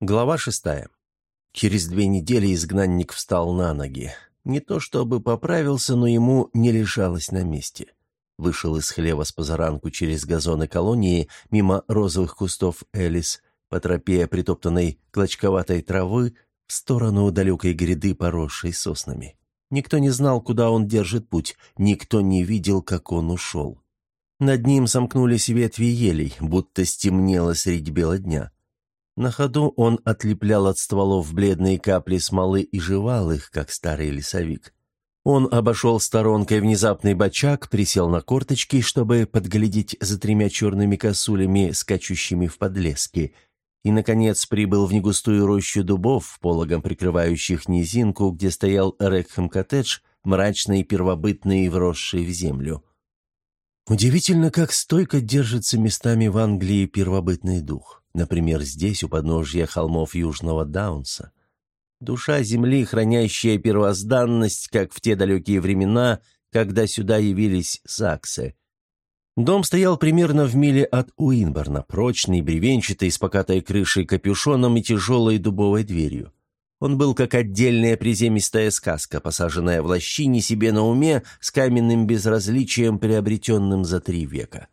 Глава шестая. Через две недели изгнанник встал на ноги. Не то чтобы поправился, но ему не лежалось на месте. Вышел из хлева с позаранку через газоны колонии, мимо розовых кустов Элис, по тропе притоптанной клочковатой травы, в сторону далекой гряды, поросшей соснами. Никто не знал, куда он держит путь, никто не видел, как он ушел. Над ним сомкнулись ветви елей, будто стемнело средь бела дня. На ходу он отлеплял от стволов бледные капли смолы и жевал их, как старый лесовик. Он обошел сторонкой внезапный бочак, присел на корточки, чтобы подглядеть за тремя черными косулями, скачущими в подлеске, и, наконец, прибыл в негустую рощу дубов, пологом прикрывающих низинку, где стоял Рекхэм-коттедж, мрачный, первобытный и вросший в землю. Удивительно, как стойко держится местами в Англии первобытный дух. Например, здесь, у подножья холмов Южного Даунса. Душа земли, хранящая первозданность, как в те далекие времена, когда сюда явились саксы. Дом стоял примерно в миле от Уинборна, прочный, бревенчатый, с покатой крышей капюшоном и тяжелой дубовой дверью. Он был как отдельная приземистая сказка, посаженная в лощине себе на уме с каменным безразличием, приобретенным за три века.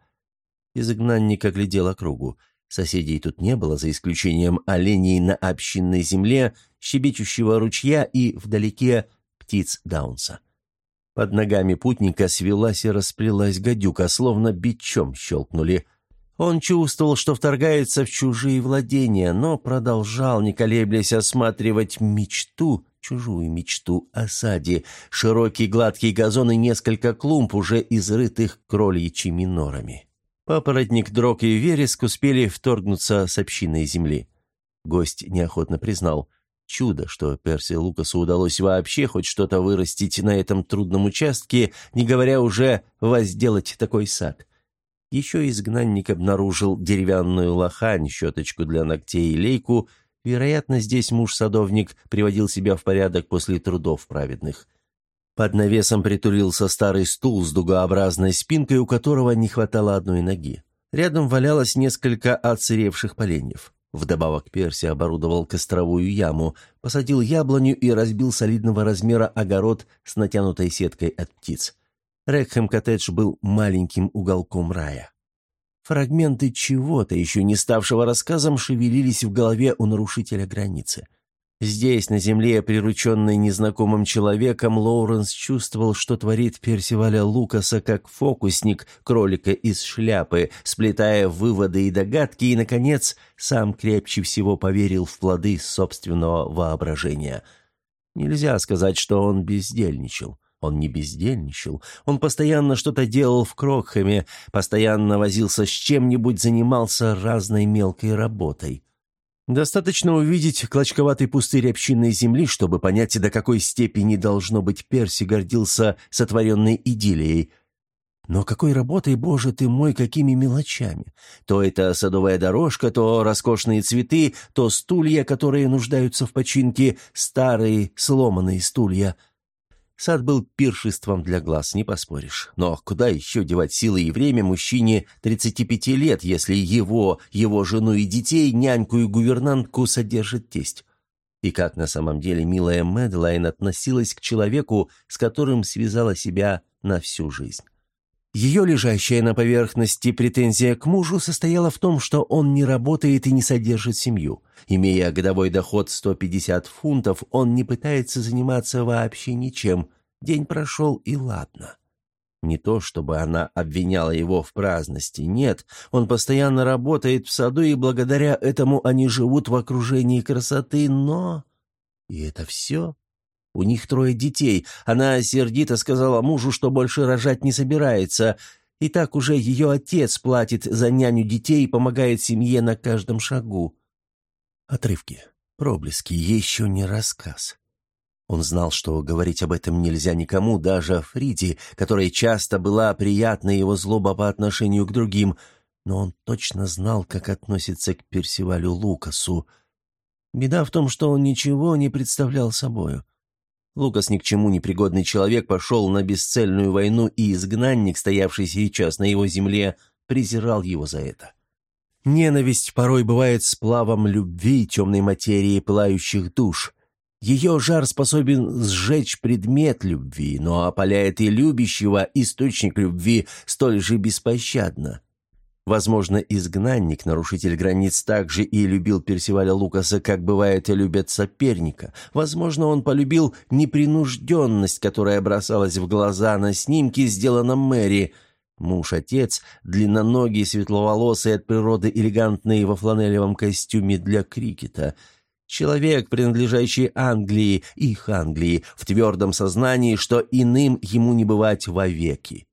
Изгнанник оглядел округу. Соседей тут не было, за исключением оленей на общинной земле, щебечущего ручья и, вдалеке, птиц Даунса. Под ногами путника свелась и расплелась гадюка, словно бичом щелкнули. Он чувствовал, что вторгается в чужие владения, но продолжал, не колеблясь, осматривать мечту, чужую мечту о саде, широкий гладкий газон и несколько клумб, уже изрытых кроличьими норами. Папоротник, дрог и вереск успели вторгнуться с общиной земли. Гость неохотно признал. Чудо, что Перси Лукасу удалось вообще хоть что-то вырастить на этом трудном участке, не говоря уже возделать такой сад. Еще изгнанник обнаружил деревянную лохань, щеточку для ногтей и лейку. Вероятно, здесь муж-садовник приводил себя в порядок после трудов праведных. Под навесом притулился старый стул с дугообразной спинкой, у которого не хватало одной ноги. Рядом валялось несколько отсыревших поленьев. Вдобавок Перси оборудовал костровую яму, посадил яблоню и разбил солидного размера огород с натянутой сеткой от птиц. Рекхэм-коттедж был маленьким уголком рая. Фрагменты чего-то, еще не ставшего рассказом, шевелились в голове у нарушителя границы. Здесь, на земле, прирученный незнакомым человеком, Лоуренс чувствовал, что творит Персиваля Лукаса как фокусник кролика из шляпы, сплетая выводы и догадки, и, наконец, сам крепче всего поверил в плоды собственного воображения. Нельзя сказать, что он бездельничал. Он не бездельничал. Он постоянно что-то делал в Крокхэме, постоянно возился с чем-нибудь, занимался разной мелкой работой. Достаточно увидеть клочковатый пустырь общинной земли, чтобы понять, до какой степени, должно быть, Перси гордился сотворенной идиллией. Но какой работой, боже ты мой, какими мелочами! То это садовая дорожка, то роскошные цветы, то стулья, которые нуждаются в починке, старые сломанные стулья — Сад был пиршеством для глаз, не поспоришь. Но куда еще девать силы и время мужчине 35 лет, если его, его жену и детей, няньку и гувернантку содержит тесть? И как на самом деле милая Мэдлайн относилась к человеку, с которым связала себя на всю жизнь? Ее лежащая на поверхности претензия к мужу состояла в том, что он не работает и не содержит семью. Имея годовой доход 150 фунтов, он не пытается заниматься вообще ничем. День прошел и ладно. Не то, чтобы она обвиняла его в праздности, нет, он постоянно работает в саду, и благодаря этому они живут в окружении красоты, но... И это все? У них трое детей. Она сердито сказала мужу, что больше рожать не собирается. И так уже ее отец платит за няню детей и помогает семье на каждом шагу. Отрывки, проблески, еще не рассказ. Он знал, что говорить об этом нельзя никому, даже Фриде, которая часто была приятна его злоба по отношению к другим, но он точно знал, как относится к Персивалю Лукасу. Беда в том, что он ничего не представлял собою. Лукас ни к чему непригодный человек пошел на бесцельную войну, и изгнанник, стоявший сейчас на его земле, презирал его за это. Ненависть порой бывает сплавом любви, темной материи пылающих душ. Ее жар способен сжечь предмет любви, но опаляет и любящего источник любви столь же беспощадно. Возможно, изгнанник, нарушитель границ, также и любил Персиваля Лукаса, как бывает и любят соперника. Возможно, он полюбил непринужденность, которая бросалась в глаза на снимке, сделанном Мэри. Муж-отец, длинноногий, светловолосый, от природы элегантный во фланелевом костюме для крикета. Человек, принадлежащий Англии, их Англии, в твердом сознании, что иным ему не бывать вовеки.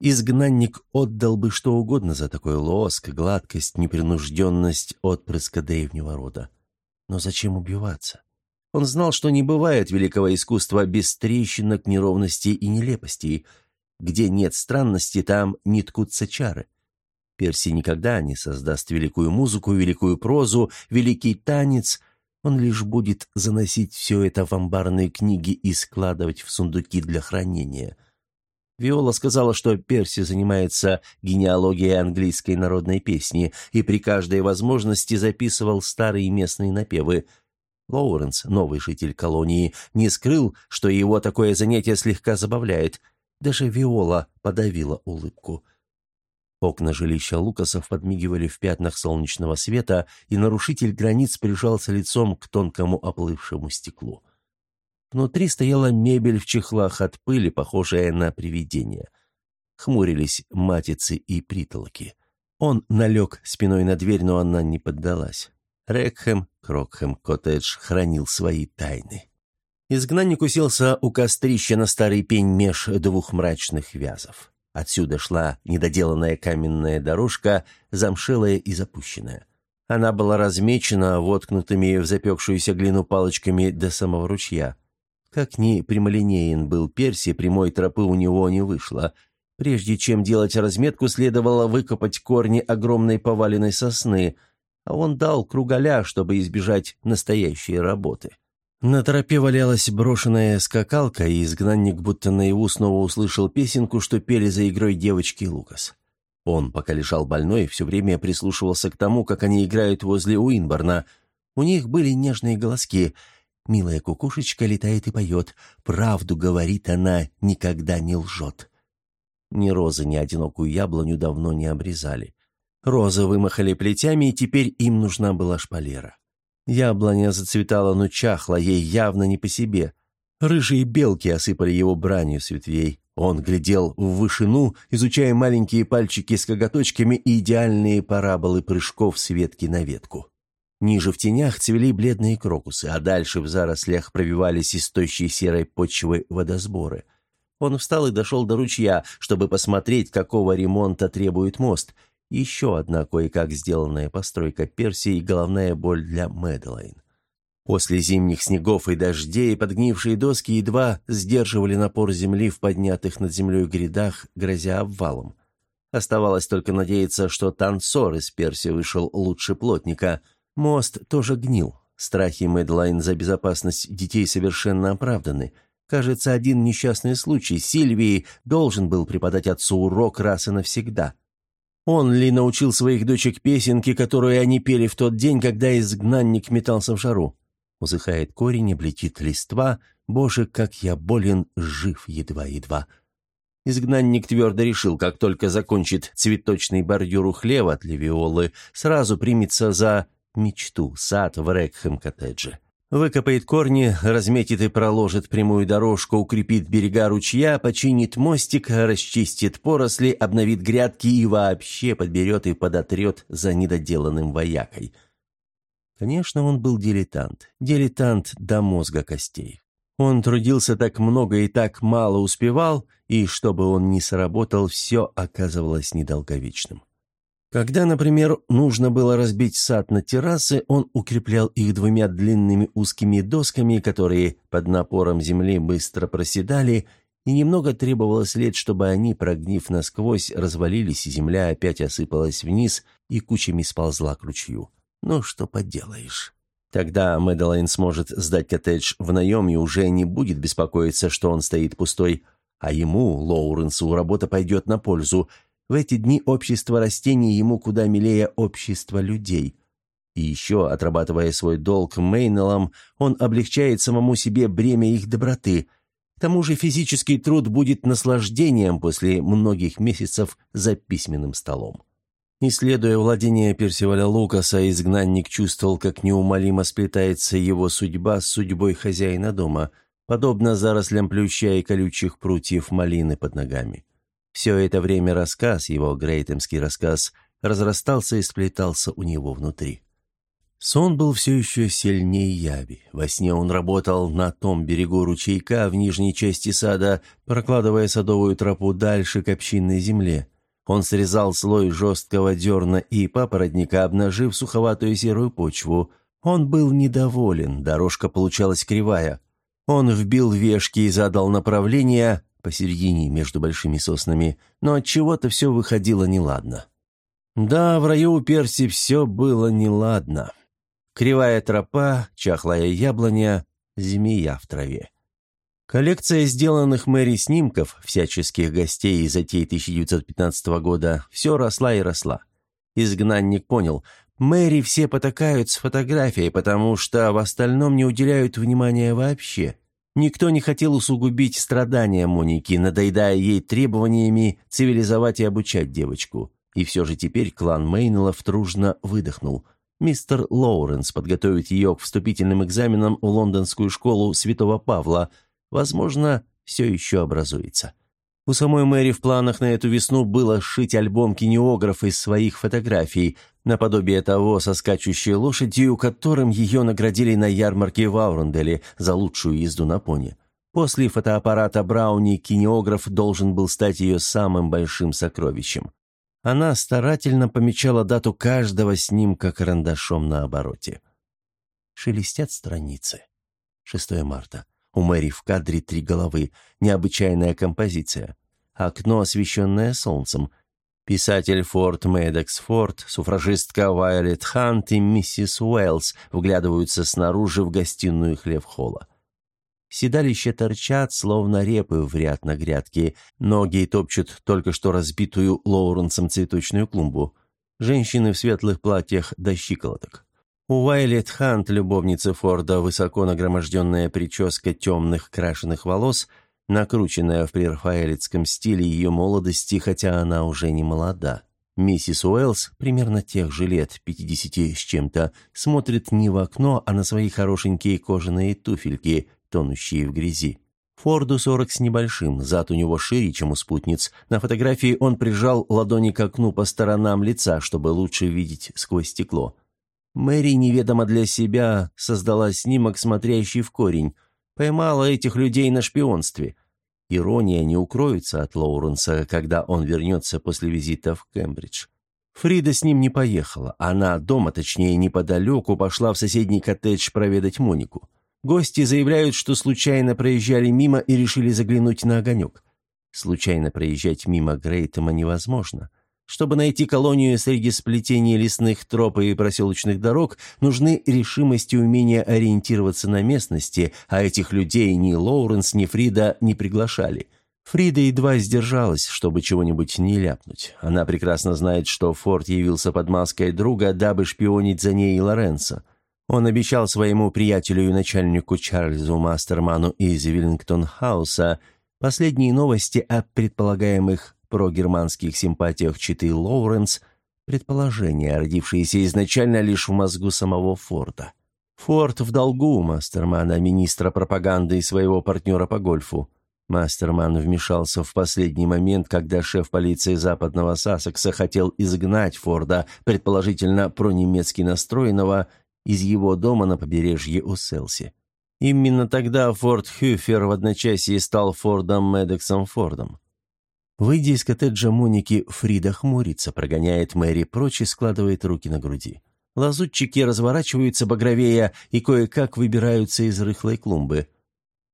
Изгнанник отдал бы что угодно за такой лоск, гладкость, непринужденность отпрыска древнего рода. Но зачем убиваться? Он знал, что не бывает великого искусства без трещинок, неровностей и нелепостей. Где нет странности, там не ткутся чары. Перси никогда не создаст великую музыку, великую прозу, великий танец. Он лишь будет заносить все это в амбарные книги и складывать в сундуки для хранения — Виола сказала, что Перси занимается генеалогией английской народной песни и при каждой возможности записывал старые местные напевы. Лоуренс, новый житель колонии, не скрыл, что его такое занятие слегка забавляет. Даже Виола подавила улыбку. Окна жилища Лукасов подмигивали в пятнах солнечного света, и нарушитель границ прижался лицом к тонкому оплывшему стеклу. Внутри стояла мебель в чехлах от пыли, похожая на привидение. Хмурились матицы и притолоки. Он налег спиной на дверь, но она не поддалась. Рекхэм, Крокхэм, коттедж хранил свои тайны. Изгнанник уселся у кострища на старый пень меж двух мрачных вязов. Отсюда шла недоделанная каменная дорожка, замшелая и запущенная. Она была размечена воткнутыми в запекшуюся глину палочками до самого ручья. Как ни прямолинеен был Перси, прямой тропы у него не вышло. Прежде чем делать разметку, следовало выкопать корни огромной поваленной сосны, а он дал круголя, чтобы избежать настоящей работы. На тропе валялась брошенная скакалка, и изгнанник будто наяву снова услышал песенку, что пели за игрой девочки Лукас. Он, пока лежал больной, все время прислушивался к тому, как они играют возле Уинборна. У них были нежные голоски — Милая кукушечка летает и поет. Правду говорит она, никогда не лжет. Ни розы, ни одинокую яблоню давно не обрезали. Розы вымахали плетями, и теперь им нужна была шпалера. Яблоня зацветала, но чахла, ей явно не по себе. Рыжие белки осыпали его бранью с ветвей. Он глядел в вышину, изучая маленькие пальчики с коготочками и идеальные параболы прыжков с ветки на ветку. Ниже в тенях цвели бледные крокусы, а дальше в зарослях пробивались из серой почвы водосборы. Он встал и дошел до ручья, чтобы посмотреть, какого ремонта требует мост. Еще одна кое-как сделанная постройка Персии и головная боль для Мэдалайн. После зимних снегов и дождей подгнившие доски едва сдерживали напор земли в поднятых над землей грядах, грозя обвалом. Оставалось только надеяться, что танцор из Персии вышел лучше плотника — Мост тоже гнил. Страхи Мэдлайн за безопасность детей совершенно оправданы. Кажется, один несчастный случай Сильвии должен был преподать отцу урок раз и навсегда. Он ли научил своих дочек песенки, которые они пели в тот день, когда изгнанник метался в жару? Усыхает корень, облетит листва. Боже, как я болен, жив едва-едва. Изгнанник твердо решил, как только закончит цветочный бордюр у хлева от Левиолы, сразу примется за мечту, сад в Рекхэм-коттедже. Выкопает корни, разметит и проложит прямую дорожку, укрепит берега ручья, починит мостик, расчистит поросли, обновит грядки и вообще подберет и подотрет за недоделанным воякой. Конечно, он был дилетант. Дилетант до мозга костей. Он трудился так много и так мало успевал, и чтобы он не сработал, все оказывалось недолговечным. Когда, например, нужно было разбить сад на террасы, он укреплял их двумя длинными узкими досками, которые под напором земли быстро проседали, и немного требовалось лет, чтобы они, прогнив насквозь, развалились, и земля опять осыпалась вниз и кучами сползла к ручью. Ну, что поделаешь. Тогда Мэдалайн сможет сдать коттедж в наем и уже не будет беспокоиться, что он стоит пустой, а ему, Лоуренсу, работа пойдет на пользу – В эти дни общество растений ему куда милее общества людей. И еще, отрабатывая свой долг Мейнеллом, он облегчает самому себе бремя их доброты. К тому же физический труд будет наслаждением после многих месяцев за письменным столом. Исследуя владение Персиваля Лукаса, изгнанник чувствовал, как неумолимо сплетается его судьба с судьбой хозяина дома, подобно зарослям плюща и колючих прутьев малины под ногами. Все это время рассказ, его грейтемский рассказ, разрастался и сплетался у него внутри. Сон был все еще сильнее яви. Во сне он работал на том берегу ручейка в нижней части сада, прокладывая садовую тропу дальше к общинной земле – он срезал слой жесткого дерна и папоротника, обнажив суховатую серую почву. Он был недоволен, дорожка получалась кривая. Он вбил вешки и задал направление посередине между большими соснами, но от чего то все выходило неладно. Да, в раю у Перси все было неладно. Кривая тропа, чахлая яблоня, змея в траве. Коллекция сделанных Мэри снимков, всяческих гостей и затей 1915 года, все росла и росла. Изгнанник понял, Мэри все потакают с фотографией, потому что в остальном не уделяют внимания вообще. Никто не хотел усугубить страдания Моники, надоедая ей требованиями цивилизовать и обучать девочку. И все же теперь клан Мейнеллов дружно выдохнул. Мистер Лоуренс подготовит ее к вступительным экзаменам в лондонскую школу Святого Павла – Возможно, все еще образуется. У самой Мэри в планах на эту весну было сшить альбом кинеограф из своих фотографий, наподобие того со скачущей лошадью, которым ее наградили на ярмарке в Ауренделе за лучшую езду на пони. После фотоаппарата Брауни кинеограф должен был стать ее самым большим сокровищем. Она старательно помечала дату каждого снимка карандашом на обороте. Шелестят страницы. 6 марта. У Мэри в кадре три головы. Необычайная композиция. Окно, освещенное солнцем. Писатель Форд Мэддокс Форд, суфражистка Вайолет Хант и миссис Уэллс вглядываются снаружи в гостиную хлев-холла. Седалища торчат, словно репы в ряд на грядке. Ноги топчут только что разбитую Лоуренсом цветочную клумбу. Женщины в светлых платьях до щиколоток. У Уайлет Хант, любовницы Форда, высоко нагроможденная прическа темных крашеных волос, накрученная в прерафаэлитском стиле ее молодости, хотя она уже не молода. Миссис Уэллс, примерно тех же лет, 50 с чем-то, смотрит не в окно, а на свои хорошенькие кожаные туфельки, тонущие в грязи. Форду сорок с небольшим, зад у него шире, чем у спутниц. На фотографии он прижал ладони к окну по сторонам лица, чтобы лучше видеть сквозь стекло. Мэри неведомо для себя создала снимок, смотрящий в корень, поймала этих людей на шпионстве. Ирония не укроется от Лоуренса, когда он вернется после визита в Кембридж. Фрида с ним не поехала. Она дома, точнее, неподалеку, пошла в соседний коттедж проведать Монику. Гости заявляют, что случайно проезжали мимо и решили заглянуть на огонек. Случайно проезжать мимо Грейтема невозможно. Чтобы найти колонию среди сплетений лесных троп и проселочных дорог, нужны решимость и умение ориентироваться на местности, а этих людей ни Лоуренс, ни Фрида не приглашали. Фрида едва сдержалась, чтобы чего-нибудь не ляпнуть. Она прекрасно знает, что Форд явился под маской друга, дабы шпионить за ней и Лоренцо. Он обещал своему приятелю и начальнику Чарльзу Мастерману из Виллингтон-хауса последние новости о предполагаемых про германских симпатиях Читы Лоуренс, предположения, родившиеся изначально лишь в мозгу самого Форда. Форд в долгу у Мастермана, министра пропаганды и своего партнера по гольфу. Мастерман вмешался в последний момент, когда шеф полиции западного Сассекса хотел изгнать Форда, предположительно пронемецки настроенного, из его дома на побережье у Селси. Именно тогда Форд Хюфер в одночасье стал Фордом Медексом Фордом. Выйдя из коттеджа Моники, Фрида хмурится, прогоняет Мэри прочь и складывает руки на груди. Лазутчики разворачиваются багровея и кое-как выбираются из рыхлой клумбы.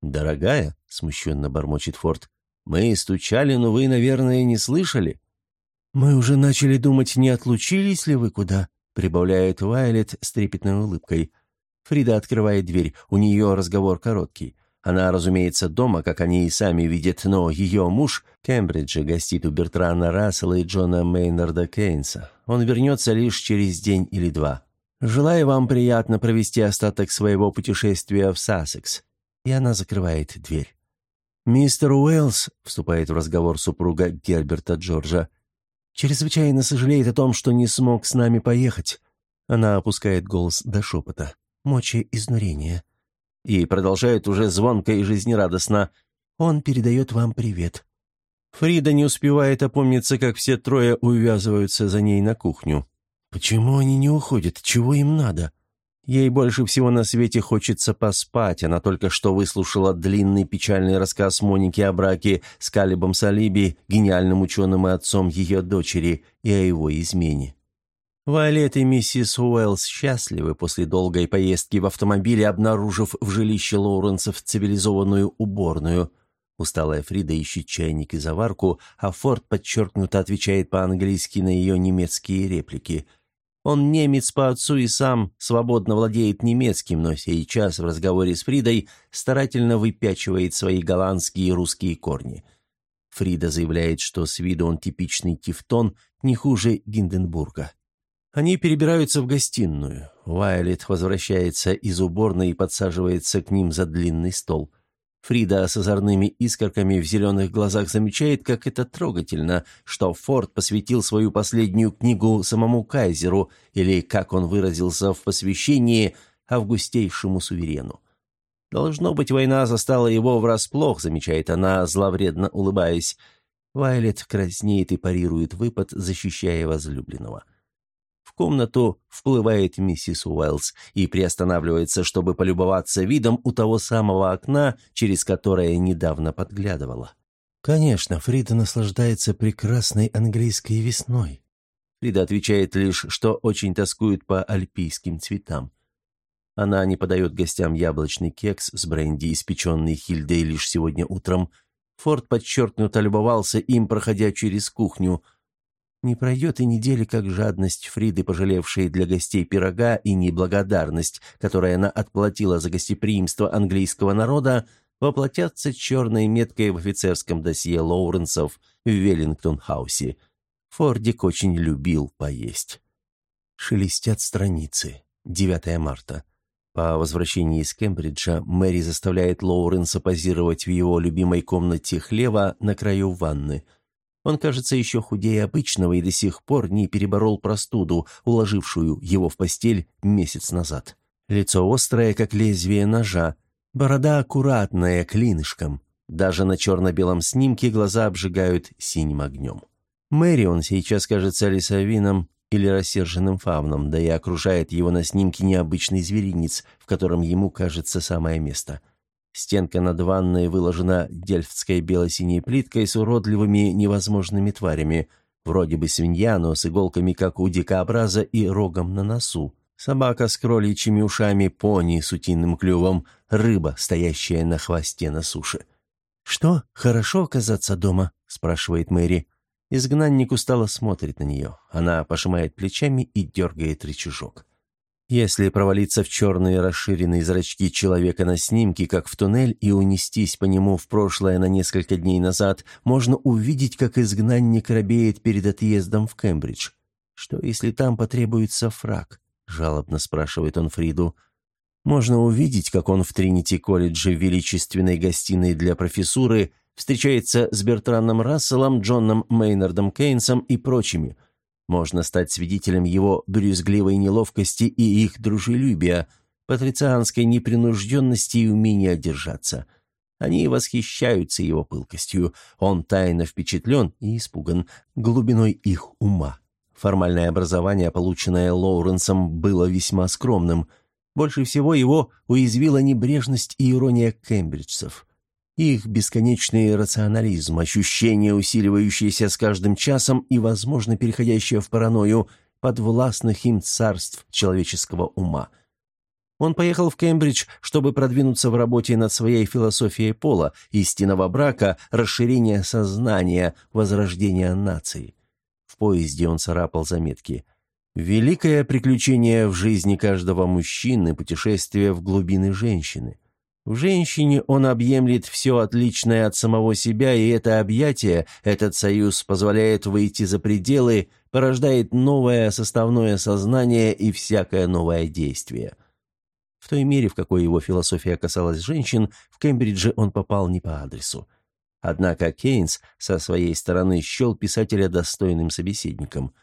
«Дорогая», — смущенно бормочет Форд, — «мы стучали, но вы, наверное, не слышали». «Мы уже начали думать, не отлучились ли вы куда?» — прибавляет Вайлет с трепетной улыбкой. Фрида открывает дверь, у нее разговор короткий. Она, разумеется, дома, как они и сами видят, но ее муж в Кембридже гостит у Бертрана Рассела и Джона Мейнарда Кейнса. Он вернется лишь через день или два. Желаю вам приятно провести остаток своего путешествия в Сассекс». И она закрывает дверь. «Мистер Уэллс», — вступает в разговор супруга Герберта Джорджа, «чрезвычайно сожалеет о том, что не смог с нами поехать». Она опускает голос до шепота. «Мочи изнурение». И продолжает уже звонко и жизнерадостно. «Он передает вам привет». Фрида не успевает опомниться, как все трое увязываются за ней на кухню. Почему они не уходят? Чего им надо? Ей больше всего на свете хочется поспать. Она только что выслушала длинный печальный рассказ Моники о браке с Калибом Салиби, гениальным ученым и отцом ее дочери, и о его измене. Вайолет и миссис Уэллс счастливы после долгой поездки в автомобиле, обнаружив в жилище Лоуренсов цивилизованную уборную. Усталая Фрида ищет чайник и заварку, а Форд подчеркнуто отвечает по-английски на ее немецкие реплики – он немец по отцу и сам свободно владеет немецким, но сейчас в разговоре с Фридой старательно выпячивает свои голландские и русские корни. Фрида заявляет, что с виду он типичный тевтон, не хуже Гинденбурга. Они перебираются в гостиную. Вайолет возвращается из уборной и подсаживается к ним за длинный стол – Фрида с озорными искорками в зеленых глазах замечает, как это трогательно, что Форд посвятил свою последнюю книгу самому кайзеру, или, как он выразился в посвящении, августейшему суверену. «Должно быть, война застала его врасплох», — замечает она, зловредно улыбаясь. Вайлет краснеет и парирует выпад, защищая возлюбленного. Комнату вплывает миссис Уэллс и приостанавливается, чтобы полюбоваться видом у того самого окна, через которое недавно подглядывала. Конечно, Фрида наслаждается прекрасной английской весной. Фрида отвечает лишь, что очень тоскует по альпийским цветам. Она не подает гостям яблочный кекс с бренди, испеченный Хильдой лишь сегодня утром. Форд подчеркнуто любовался им, проходя через кухню – не пройдет и недели, как жадность Фриды, пожалевшей для гостей пирога, и неблагодарность, которой она отплатила за гостеприимство английского народа, воплотятся черной меткой в офицерском досье Лоуренсов в Веллингтон-хаусе. Фордик очень любил поесть. Шелестят страницы. 9 марта. По возвращении из Кембриджа Мэри заставляет Лоуренса позировать в его любимой комнате хлева на краю ванны – он кажется еще худее обычного и до сих пор не переборол простуду, уложившую его в постель месяц назад. Лицо острое, как лезвие ножа, борода аккуратная, клинышком. Даже на черно-белом снимке глаза обжигают синим огнем. Мэри он сейчас кажется лесовином или рассерженным фавном, да и окружает его на снимке необычный зверинец, в котором ему кажется самое место – Стенка над ванной выложена дельфтской бело-синей плиткой с уродливыми невозможными тварями, вроде бы свинья, но с иголками, как у дикообраза, и рогом на носу. Собака с кроличьими ушами, пони с утиным клювом, рыба, стоящая на хвосте на суше. «Что, хорошо оказаться дома?» – спрашивает Мэри. Изгнанник устало смотрит на нее. Она пожимает плечами и дергает рычажок. Если провалиться в черные расширенные зрачки человека на снимке, как в туннель, и унестись по нему в прошлое на несколько дней назад, можно увидеть, как изгнанник робеет перед отъездом в Кембридж. «Что, если там потребуется фраг?» — жалобно спрашивает он Фриду. Можно увидеть, как он в Тринити-колледже в величественной гостиной для профессуры встречается с Бертраном Расселом, Джоном Мейнардом Кейнсом и прочими — можно стать свидетелем его брюзгливой неловкости и их дружелюбия, патрицианской непринужденности и умения держаться. Они восхищаются его пылкостью. Он тайно впечатлен и испуган глубиной их ума. Формальное образование, полученное Лоуренсом, было весьма скромным. Больше всего его уязвила небрежность и ирония кембриджцев – их бесконечный рационализм, ощущение, усиливающееся с каждым часом и, возможно, переходящее в паранойю подвластных им царств человеческого ума. Он поехал в Кембридж, чтобы продвинуться в работе над своей философией пола, истинного брака, расширения сознания, возрождения нации. В поезде он царапал заметки. «Великое приключение в жизни каждого мужчины – путешествие в глубины женщины». В женщине он объемлет все отличное от самого себя, и это объятие, этот союз позволяет выйти за пределы, порождает новое составное сознание и всякое новое действие. В той мере, в какой его философия касалась женщин, в Кембридже он попал не по адресу. Однако Кейнс со своей стороны счел писателя достойным собеседником.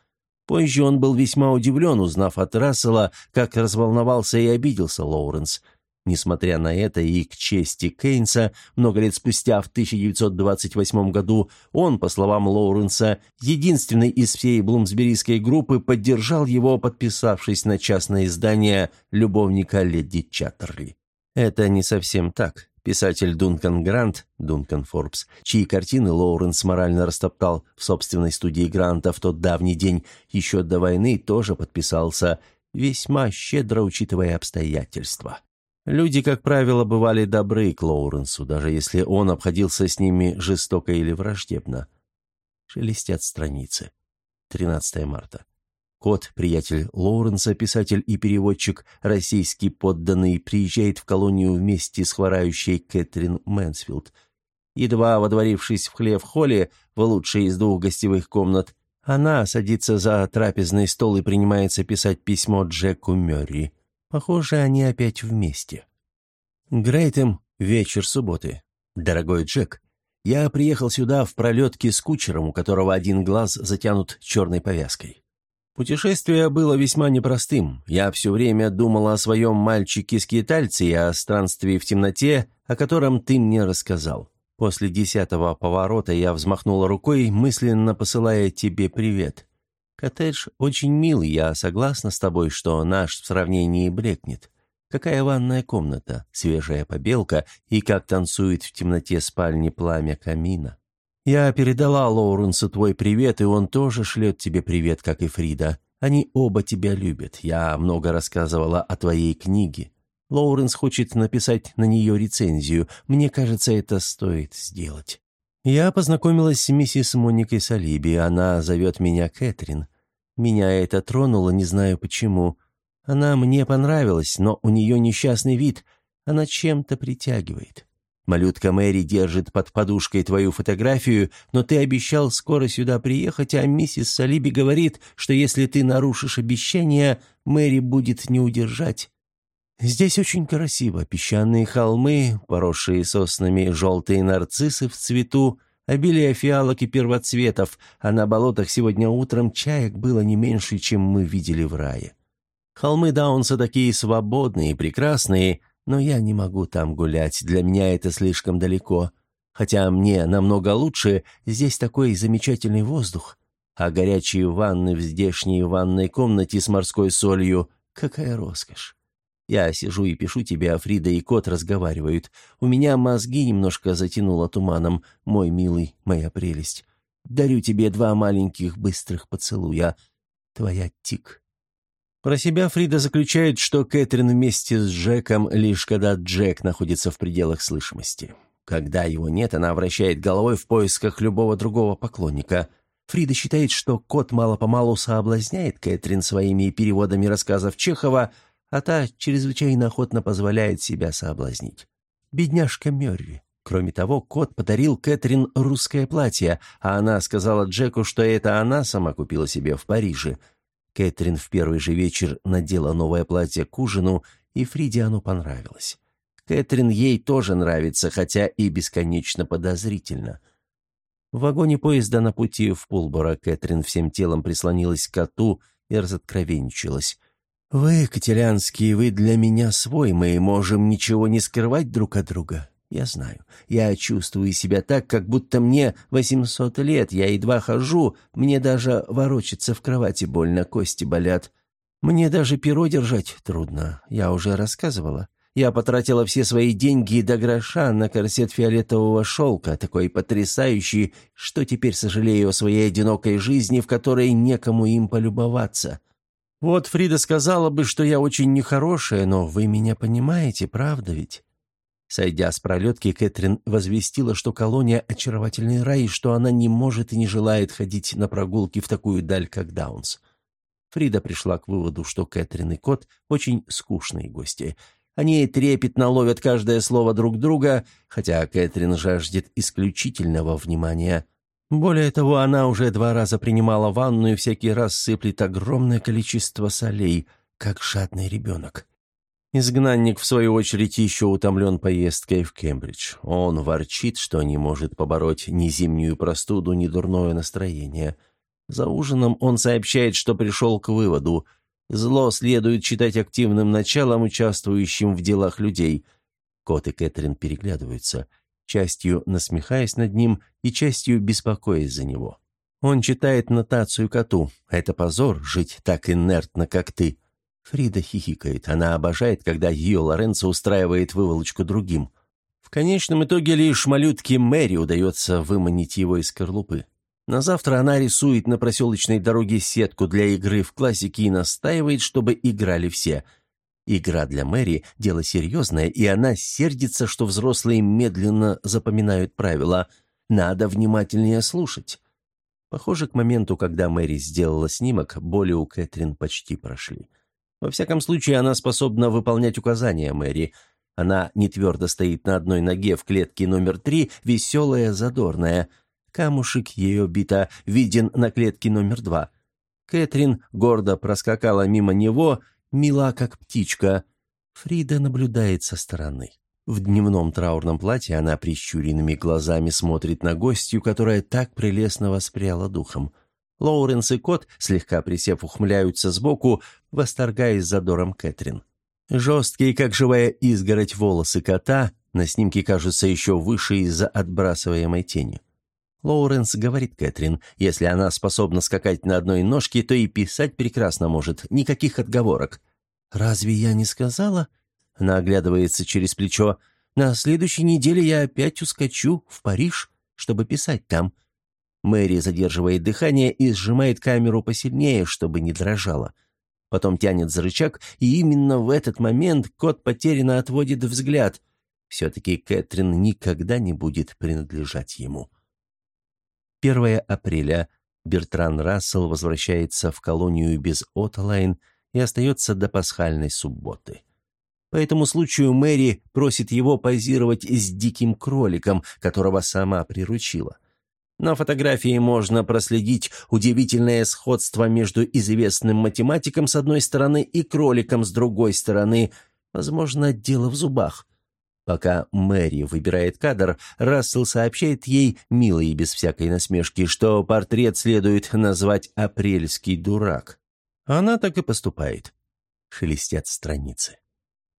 Позже он был весьма удивлен, узнав от Рассела, как разволновался и обиделся Лоуренс – Несмотря на это и к чести Кейнса, много лет спустя, в 1928 году, он, по словам Лоуренса, единственный из всей блумсберийской группы поддержал его, подписавшись на частное издание любовника леди Чаттерли. Это не совсем так. Писатель Дункан Грант, Дункан Форбс, чьи картины Лоуренс морально растоптал в собственной студии Гранта в тот давний день, еще до войны тоже подписался, весьма щедро учитывая обстоятельства. Люди, как правило, бывали добры к Лоуренсу, даже если он обходился с ними жестоко или враждебно. Шелестят страницы. 13 марта. Кот, приятель Лоуренса, писатель и переводчик, российский подданный, приезжает в колонию вместе с хворающей Кэтрин Мэнсфилд. Едва водворившись в хлев-холле, в лучшей из двух гостевых комнат, она садится за трапезный стол и принимается писать письмо Джеку Мёрри. Похоже, они опять вместе. Грейтем, вечер субботы. Дорогой Джек, я приехал сюда в пролетке с кучером, у которого один глаз затянут черной повязкой. Путешествие было весьма непростым. Я все время думал о своем мальчике-скитальце и о странстве в темноте, о котором ты мне рассказал. После десятого поворота я взмахнула рукой, мысленно посылая тебе привет. Коттедж очень милый, я согласна с тобой, что наш в сравнении блекнет. Какая ванная комната, свежая побелка и как танцует в темноте спальни пламя камина. Я передала Лоуренсу твой привет, и он тоже шлет тебе привет, как и Фрида. Они оба тебя любят. Я много рассказывала о твоей книге. Лоуренс хочет написать на нее рецензию. Мне кажется, это стоит сделать. Я познакомилась с миссис Моникой Салиби. Она зовет меня Кэтрин. Меня это тронуло, не знаю почему. Она мне понравилась, но у нее несчастный вид. Она чем-то притягивает. Малютка Мэри держит под подушкой твою фотографию, но ты обещал скоро сюда приехать, а миссис Салиби говорит, что если ты нарушишь обещание, Мэри будет не удержать. Здесь очень красиво. Песчаные холмы, поросшие соснами желтые нарциссы в цвету — обилие фиалок и первоцветов, а на болотах сегодня утром чаек было не меньше, чем мы видели в рае. Холмы Даунса такие свободные и прекрасные, но я не могу там гулять, для меня это слишком далеко. Хотя мне намного лучше, здесь такой замечательный воздух. А горячие ванны в здешней ванной комнате с морской солью — какая роскошь. Я сижу и пишу тебе, а Фрида и кот разговаривают. У меня мозги немножко затянуло туманом, мой милый, моя прелесть. Дарю тебе два маленьких быстрых поцелуя. Твоя Тик. Про себя Фрида заключает, что Кэтрин вместе с Джеком лишь когда Джек находится в пределах слышимости. Когда его нет, она вращает головой в поисках любого другого поклонника. Фрида считает, что кот мало-помалу соблазняет Кэтрин своими переводами рассказов Чехова, а та чрезвычайно охотно позволяет себя соблазнить. Бедняжка Мёрри. Кроме того, кот подарил Кэтрин русское платье, а она сказала Джеку, что это она сама купила себе в Париже. Кэтрин в первый же вечер надела новое платье к ужину, и Фриде оно понравилось. Кэтрин ей тоже нравится, хотя и бесконечно подозрительно. В вагоне поезда на пути в Пулборо Кэтрин всем телом прислонилась к коту и разоткровенничалась. «Вы, Катерянские, вы для меня свой, мы можем ничего не скрывать друг от друга. Я знаю, я чувствую себя так, как будто мне восемьсот лет, я едва хожу, мне даже ворочаться в кровати больно, кости болят. Мне даже перо держать трудно, я уже рассказывала. Я потратила все свои деньги до гроша на корсет фиолетового шелка, такой потрясающий, что теперь сожалею о своей одинокой жизни, в которой некому им полюбоваться». Вот Фрида сказала бы, что я очень нехорошая, но вы меня понимаете, правда ведь?» Сойдя с пролетки, Кэтрин возвестила, что колония — очаровательный рай, и что она не может и не желает ходить на прогулки в такую даль, как Даунс. Фрида пришла к выводу, что Кэтрин и кот — очень скучные гости. Они трепетно ловят каждое слово друг друга, хотя Кэтрин жаждет исключительного внимания. Более того, она уже два раза принимала ванну и всякий раз сыплет огромное количество солей, как жадный ребенок. Изгнанник, в свою очередь, еще утомлен поездкой в Кембридж. Он ворчит, что не может побороть ни зимнюю простуду, ни дурное настроение. За ужином он сообщает, что пришел к выводу – Зло следует считать активным началом, участвующим в делах людей. Кот и Кэтрин переглядываются, частью насмехаясь над ним и частью беспокоясь за него. Он читает нотацию коту. «Это позор, жить так инертно, как ты». Фрида хихикает. Она обожает, когда ее Лоренцо устраивает выволочку другим. В конечном итоге лишь малютке Мэри удается выманить его из скорлупы. На завтра она рисует на проселочной дороге сетку для игры в классике и настаивает, чтобы играли все. Игра для Мэри – дело серьезное, и она сердится, что взрослые медленно запоминают правила. Надо внимательнее слушать. Похоже, к моменту, когда Мэри сделала снимок, боли у Кэтрин почти прошли. Во всяком случае, она способна выполнять указания Мэри. Она не твердо стоит на одной ноге в клетке номер три, веселая, задорная – Камушек ее бита виден на клетке номер два. Кэтрин гордо проскакала мимо него, мила как птичка. Фрида наблюдает со стороны. В дневном траурном платье она прищуренными глазами смотрит на гостью, которая так прелестно воспряла духом. Лоуренс и кот, слегка присев, ухмыляются сбоку, восторгаясь задором Кэтрин. Жесткие, как живая изгородь, волосы кота на снимке кажутся еще выше из-за отбрасываемой тени. Лоуренс говорит Кэтрин, если она способна скакать на одной ножке, то и писать прекрасно может, никаких отговорок. «Разве я не сказала?» Она оглядывается через плечо. «На следующей неделе я опять ускочу в Париж, чтобы писать там». Мэри задерживает дыхание и сжимает камеру посильнее, чтобы не дрожала. Потом тянет за рычаг, и именно в этот момент кот потерянно отводит взгляд. Все-таки Кэтрин никогда не будет принадлежать ему. 1 апреля. Бертран Рассел возвращается в колонию без Отолайн и остается до пасхальной субботы. По этому случаю Мэри просит его позировать с диким кроликом, которого сама приручила. На фотографии можно проследить удивительное сходство между известным математиком с одной стороны и кроликом с другой стороны. Возможно, дело в зубах. Пока Мэри выбирает кадр, Рассел сообщает ей, мило и без всякой насмешки, что портрет следует назвать «Апрельский дурак». Она так и поступает. Шелестят страницы.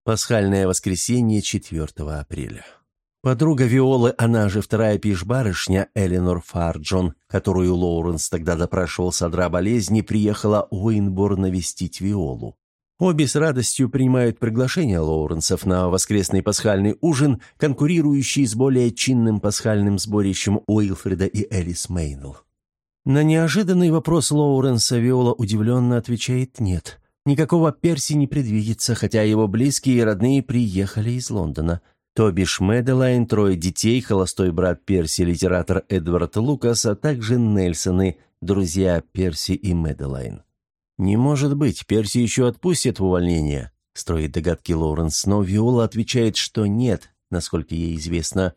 Пасхальное воскресенье 4 апреля. Подруга Виолы, она же вторая пиш-барышня, Эленор Фарджон, которую Лоуренс тогда допрашивал с одра болезни, приехала в Уинбор навестить Виолу. Обе с радостью принимают приглашение Лоуренсов на воскресный пасхальный ужин, конкурирующий с более чинным пасхальным сборищем Уилфрида и Элис Мейнл. На неожиданный вопрос Лоуренса Виола удивленно отвечает «нет». Никакого Перси не предвидится, хотя его близкие и родные приехали из Лондона. Тобиш Меделайн, трое детей, холостой брат Перси, литератор Эдвард Лукас, а также Нельсоны, друзья Перси и Меделайн. «Не может быть, Перси еще отпустит в увольнение», — строит догадки Лоуренс, но Виола отвечает, что нет, насколько ей известно.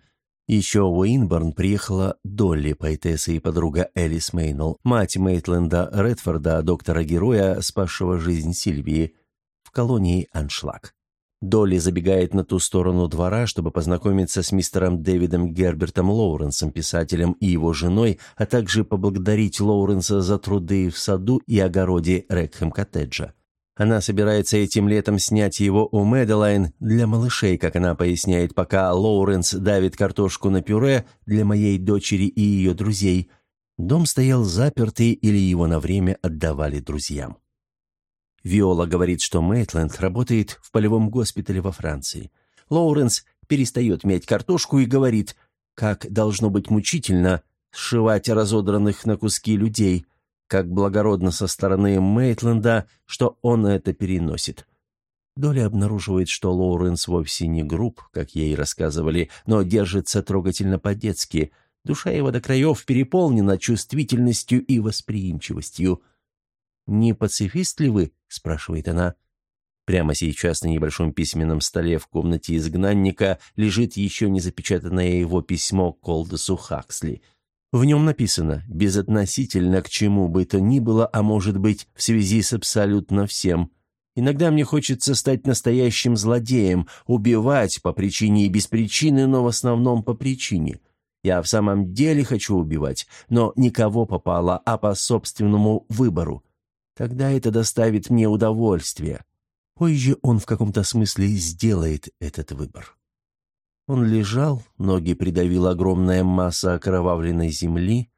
Еще в Уинборн приехала Долли, поэтесса и подруга Элис Мейнелл, мать Мейтленда Редфорда, доктора-героя, спасшего жизнь Сильвии, в колонии Аншлаг. Долли забегает на ту сторону двора, чтобы познакомиться с мистером Дэвидом Гербертом Лоуренсом, писателем и его женой, а также поблагодарить Лоуренса за труды в саду и огороде Рекхэм-коттеджа. Она собирается этим летом снять его у Меделайн для малышей, как она поясняет, пока Лоуренс давит картошку на пюре для моей дочери и ее друзей. Дом стоял запертый или его на время отдавали друзьям. Виола говорит, что Мейтленд работает в полевом госпитале во Франции. Лоуренс перестает мять картошку и говорит, как должно быть мучительно сшивать разодранных на куски людей, как благородно со стороны Мейтленда, что он это переносит. Доля обнаруживает, что Лоуренс вовсе не груб, как ей рассказывали, но держится трогательно по-детски. Душа его до краев переполнена чувствительностью и восприимчивостью – «Не пацифист ли вы?» — спрашивает она. Прямо сейчас на небольшом письменном столе в комнате изгнанника лежит еще не запечатанное его письмо Колдесу Хаксли. В нем написано «безотносительно к чему бы то ни было, а может быть, в связи с абсолютно всем». Иногда мне хочется стать настоящим злодеем, убивать по причине и без причины, но в основном по причине. Я в самом деле хочу убивать, но никого попало, а по собственному выбору. Тогда это доставит мне удовольствие. Позже он в каком-то смысле сделает этот выбор. Он лежал, ноги придавила огромная масса окровавленной земли.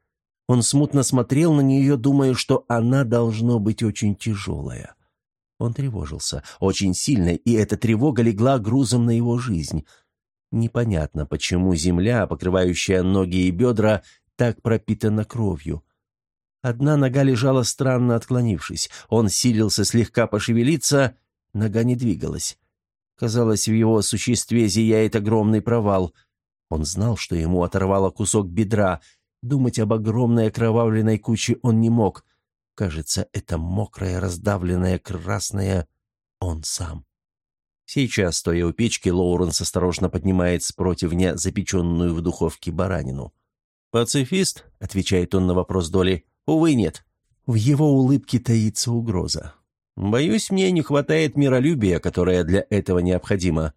Он смутно смотрел на нее, думая, что она должно быть очень тяжелая. Он тревожился очень сильно, и эта тревога легла грузом на его жизнь. Непонятно, почему земля, покрывающая ноги и бедра, так пропитана кровью. Одна нога лежала странно отклонившись. Он силился слегка пошевелиться, нога не двигалась. Казалось, в его существе зияет огромный провал. Он знал, что ему оторвало кусок бедра. Думать об огромной окровавленной куче он не мог — Кажется, это мокрое, раздавленное, красное он сам. Сейчас, стоя у печки, Лоуренс осторожно поднимает с противня запеченную в духовке баранину. «Пацифист?» — отвечает он на вопрос Доли. «Увы, нет». В его улыбке таится угроза. «Боюсь, мне не хватает миролюбия, которое для этого необходимо».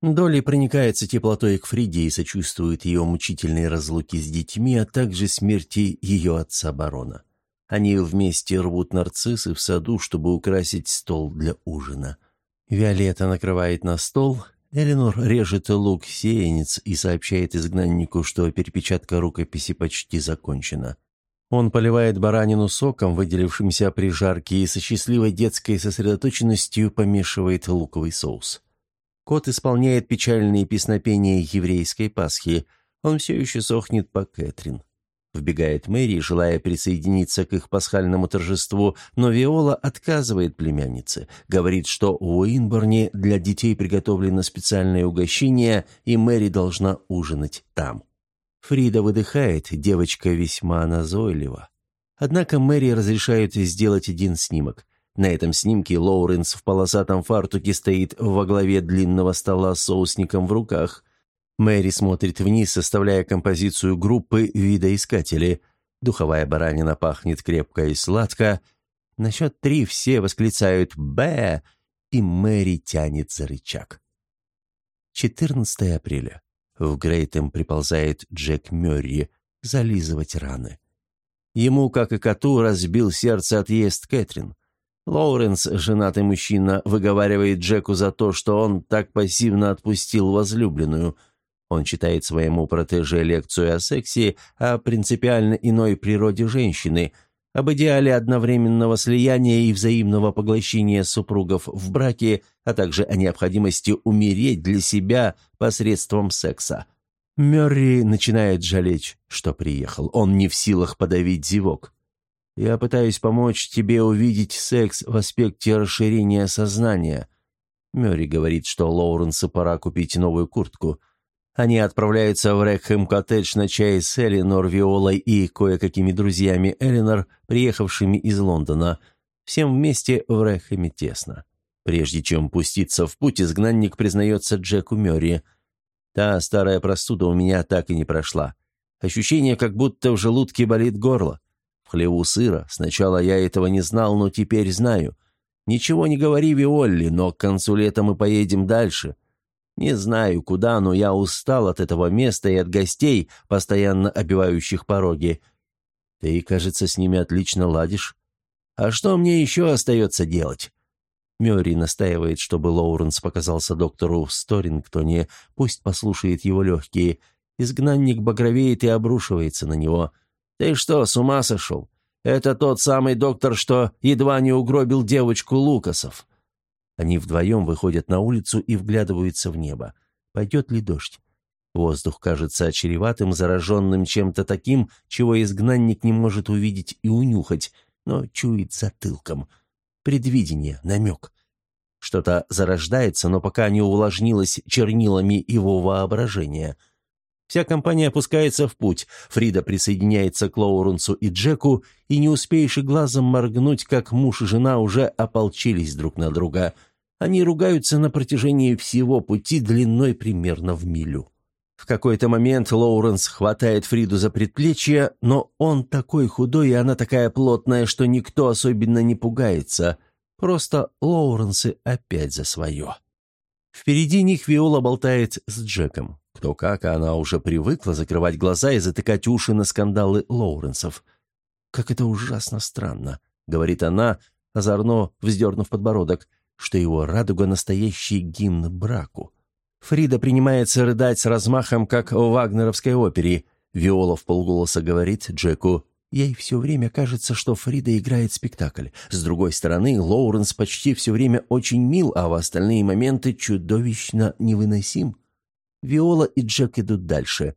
Доли проникается теплотой к Фриде и сочувствует ее мучительной разлуке с детьми, а также смерти ее отца барона. Они вместе рвут нарциссы в саду, чтобы украсить стол для ужина. Виолетта накрывает на стол, Эленор режет лук сеянец и сообщает изгнаннику, что перепечатка рукописи почти закончена. Он поливает баранину соком, выделившимся при жарке, и со счастливой детской сосредоточенностью помешивает луковый соус. Кот исполняет печальные песнопения еврейской Пасхи. Он все еще сохнет по Кэтрин. Вбегает Мэри, желая присоединиться к их пасхальному торжеству, но Виола отказывает племяннице. Говорит, что в Уинборне для детей приготовлено специальное угощение, и Мэри должна ужинать там. Фрида выдыхает, девочка весьма назойлива. Однако Мэри разрешает сделать один снимок. На этом снимке Лоуренс в полосатом фартуке стоит во главе длинного стола с соусником в руках – Мэри смотрит вниз, составляя композицию группы видоискатели. Духовая баранина пахнет крепко и сладко. На счет три все восклицают «Б!» и Мэри тянет за рычаг. 14 апреля. В Грейтем приползает Джек Мёрри зализывать раны. Ему, как и коту, разбил сердце отъезд Кэтрин. Лоуренс, женатый мужчина, выговаривает Джеку за то, что он так пассивно отпустил возлюбленную – он читает своему протеже лекцию о сексе, о принципиально иной природе женщины, об идеале одновременного слияния и взаимного поглощения супругов в браке, а также о необходимости умереть для себя посредством секса. Мёрри начинает жалеть, что приехал. Он не в силах подавить зевок. «Я пытаюсь помочь тебе увидеть секс в аспекте расширения сознания». Мёрри говорит, что Лоуренсу пора купить новую куртку – они отправляются в Рекхэм-коттедж на чай с Эленор, Виолой и кое-какими друзьями Эленор, приехавшими из Лондона. Всем вместе в Рекхэме тесно. Прежде чем пуститься в путь, изгнанник признается Джеку Мёрри. «Та старая простуда у меня так и не прошла. Ощущение, как будто в желудке болит горло. В хлеву сыра. Сначала я этого не знал, но теперь знаю. Ничего не говори, Виолли, но к концу лета мы поедем дальше». Не знаю, куда, но я устал от этого места и от гостей, постоянно обивающих пороги. Ты, кажется, с ними отлично ладишь. А что мне еще остается делать?» Мёрри настаивает, чтобы Лоуренс показался доктору в Сторингтоне, пусть послушает его легкие. Изгнанник багровеет и обрушивается на него. «Ты что, с ума сошел? Это тот самый доктор, что едва не угробил девочку Лукасов. Они вдвоем выходят на улицу и вглядываются в небо. Пойдет ли дождь? Воздух кажется очереватым, зараженным чем-то таким, чего изгнанник не может увидеть и унюхать, но чует затылком. Предвидение, намек. Что-то зарождается, но пока не увлажнилось чернилами его воображения — Вся компания опускается в путь. Фрида присоединяется к Лоуренсу и Джеку, и не успеешь и глазом моргнуть, как муж и жена уже ополчились друг на друга. Они ругаются на протяжении всего пути длиной примерно в милю. В какой-то момент Лоуренс хватает Фриду за предплечье, но он такой худой, и она такая плотная, что никто особенно не пугается. Просто Лоуренсы опять за свое. Впереди них Виола болтает с Джеком. Кто как, а она уже привыкла закрывать глаза и затыкать уши на скандалы Лоуренсов. «Как это ужасно странно», — говорит она, озорно вздернув подбородок, что его радуга — настоящий гимн браку. Фрида принимается рыдать с размахом, как в вагнеровской опере. Виола в полголоса говорит Джеку, «Ей все время кажется, что Фрида играет спектакль. С другой стороны, Лоуренс почти все время очень мил, а в остальные моменты чудовищно невыносим». Виола и Джек идут дальше.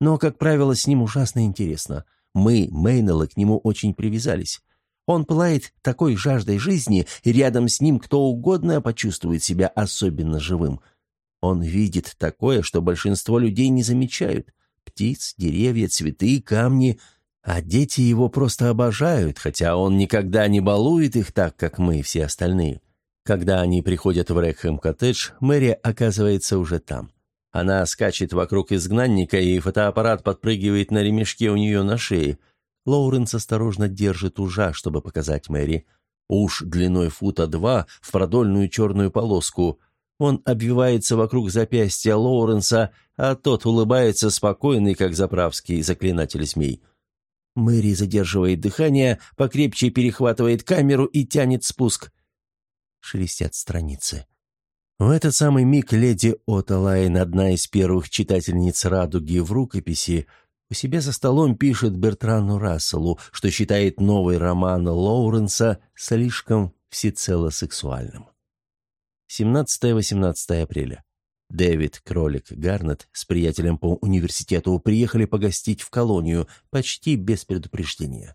Но, как правило, с ним ужасно интересно. Мы, Мейнеллы, к нему очень привязались. Он пылает такой жаждой жизни, и рядом с ним кто угодно почувствует себя особенно живым – он видит такое, что большинство людей не замечают. Птиц, деревья, цветы, камни. А дети его просто обожают, хотя он никогда не балует их так, как мы, все остальные. Когда они приходят в Рекхэм-коттедж, Мэри оказывается уже там. Она скачет вокруг изгнанника, и фотоаппарат подпрыгивает на ремешке у нее на шее. Лоуренс осторожно держит ужа, чтобы показать Мэри. Уж длиной фута два в продольную черную полоску. Он обвивается вокруг запястья Лоуренса, а тот улыбается спокойный, как заправский заклинатель змей. Мэри задерживает дыхание, покрепче перехватывает камеру и тянет спуск. Шелестят страницы. В этот самый миг леди Оталайн, одна из первых читательниц «Радуги» в рукописи, у себя за столом пишет Бертрану Расселу, что считает новый роман Лоуренса слишком всецело сексуальным. 17-18 апреля. Дэвид Кролик Гарнет с приятелем по университету приехали погостить в колонию почти без предупреждения.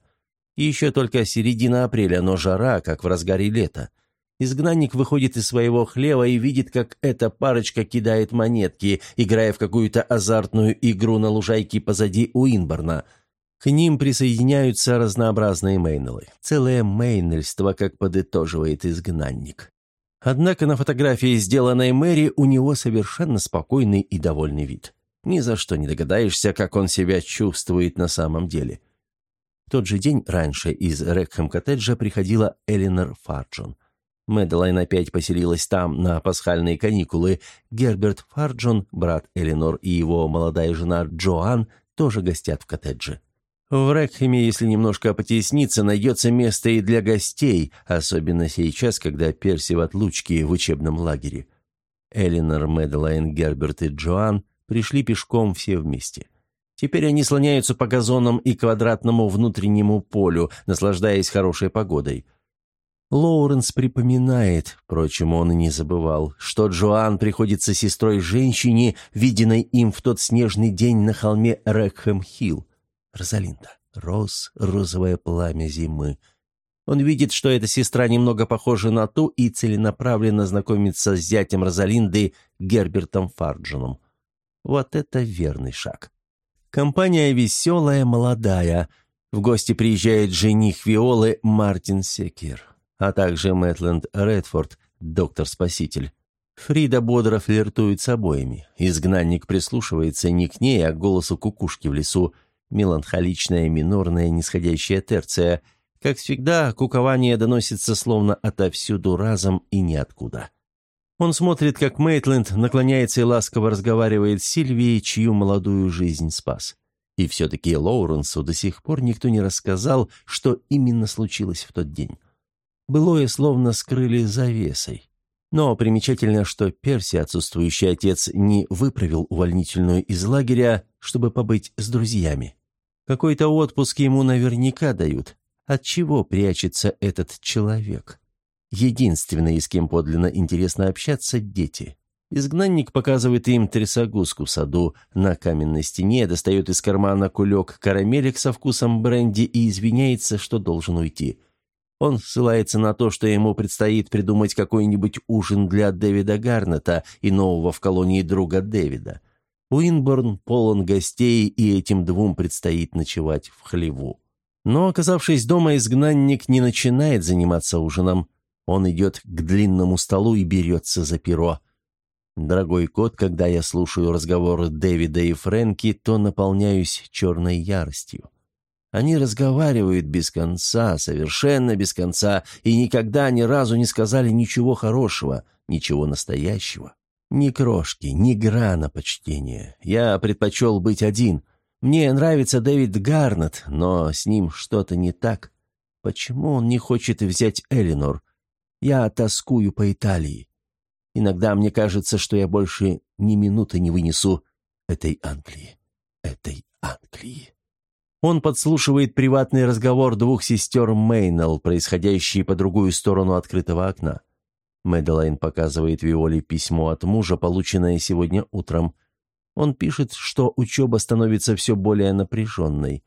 еще только середина апреля, но жара, как в разгаре лета. Изгнанник выходит из своего хлева и видит, как эта парочка кидает монетки, играя в какую-то азартную игру на лужайке позади Уинборна. К ним присоединяются разнообразные мейнелы. Целое мейнельство, как подытоживает изгнанник. Однако на фотографии, сделанной Мэри, у него совершенно спокойный и довольный вид. Ни за что не догадаешься, как он себя чувствует на самом деле. В тот же день раньше из Рекхэм-коттеджа приходила Элинор Фарджон. Мэдалайн опять поселилась там на пасхальные каникулы. Герберт Фарджон, брат Элинор и его молодая жена Джоан тоже гостят в коттедже. В Рекхеме, если немножко потесниться, найдется место и для гостей, особенно сейчас, когда Перси в отлучке в учебном лагере. Элинор, Мэдалайн, Герберт и Джоан пришли пешком все вместе. Теперь они слоняются по газонам и квадратному внутреннему полю, наслаждаясь хорошей погодой. Лоуренс припоминает, впрочем, он и не забывал, что Джоан приходится сестрой женщине, виденной им в тот снежный день на холме Рекхэм-Хилл. Розалинда. Рос розовое пламя зимы. Он видит, что эта сестра немного похожа на ту и целенаправленно знакомится с зятем Розалинды Гербертом Фарджином. Вот это верный шаг. Компания веселая, молодая. В гости приезжает жених Виолы Мартин Секер, а также Мэтленд Редфорд, доктор-спаситель. Фрида бодро флиртует с обоими. Изгнанник прислушивается не к ней, а к голосу кукушки в лесу – меланхоличная минорная нисходящая терция. Как всегда, кукование доносится словно отовсюду разом и ниоткуда. Он смотрит, как Мейтленд наклоняется и ласково разговаривает с Сильвией, чью молодую жизнь спас. И все-таки Лоуренсу до сих пор никто не рассказал, что именно случилось в тот день. Былое словно скрыли завесой. Но примечательно, что Перси, отсутствующий отец, не выправил увольнительную из лагеря, чтобы побыть с друзьями. Какой-то отпуск ему наверняка дают. От чего прячется этот человек? Единственный, с кем подлинно интересно общаться, дети. Изгнанник показывает им трясогузку в саду. На каменной стене достает из кармана кулек карамелек со вкусом бренди и извиняется, что должен уйти. Он ссылается на то, что ему предстоит придумать какой-нибудь ужин для Дэвида Гарнета и нового в колонии друга Дэвида. Уинборн полон гостей, и этим двум предстоит ночевать в хлеву. Но, оказавшись дома, изгнанник не начинает заниматься ужином. Он идет к длинному столу и берется за перо. Дорогой кот, когда я слушаю разговоры Дэвида и Фрэнки, то наполняюсь черной яростью. Они разговаривают без конца, совершенно без конца, и никогда ни разу не сказали ничего хорошего, ничего настоящего. Ни крошки, ни грана почтения. Я предпочел быть один. Мне нравится Дэвид Гарнет, но с ним что-то не так. Почему он не хочет взять Элинор? Я тоскую по Италии. Иногда мне кажется, что я больше ни минуты не вынесу этой Англии. Этой Англии. Он подслушивает приватный разговор двух сестер Мейнелл, происходящий по другую сторону открытого окна. Мэдалайн показывает Виоле письмо от мужа, полученное сегодня утром. Он пишет, что учеба становится все более напряженной.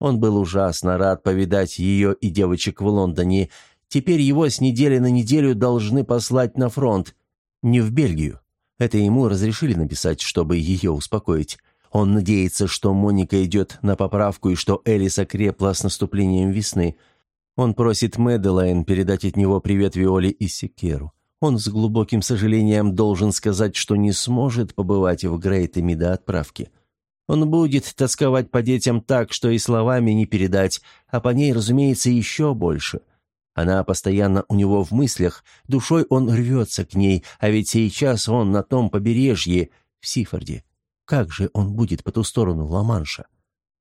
Он был ужасно рад повидать ее и девочек в Лондоне. Теперь его с недели на неделю должны послать на фронт. Не в Бельгию. Это ему разрешили написать, чтобы ее успокоить. Он надеется, что Моника идет на поправку и что Элис окрепла с наступлением весны. Он просит Мэдалайн передать от него привет Виоле и Секеру. Он с глубоким сожалением должен сказать, что не сможет побывать в Грейтами до отправки. Он будет тосковать по детям так, что и словами не передать, а по ней, разумеется, еще больше. Она постоянно у него в мыслях, душой он рвется к ней, а ведь сейчас он на том побережье, в Сифорде. Как же он будет по ту сторону Ла-Манша?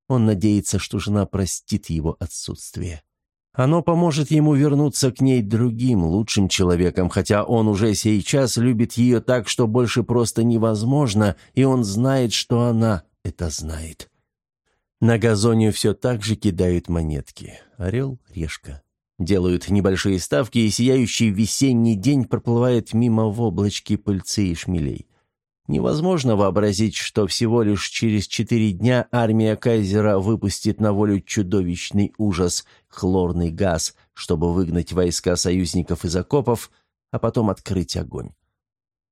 Он надеется, что жена простит его отсутствие. Оно поможет ему вернуться к ней другим, лучшим человеком, хотя он уже сейчас любит ее так, что больше просто невозможно, и он знает, что она это знает. На газоне все так же кидают монетки. Орел, решка. Делают небольшие ставки, и сияющий весенний день проплывает мимо в облачке пыльцы и шмелей. Невозможно вообразить, что всего лишь через четыре дня армия Кайзера выпустит на волю чудовищный ужас – хлорный газ, чтобы выгнать войска союзников из окопов, а потом открыть огонь.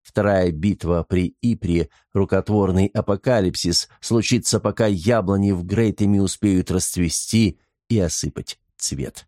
Вторая битва при Ипре, рукотворный апокалипсис, случится, пока яблони в Грейтеме успеют расцвести и осыпать цвет.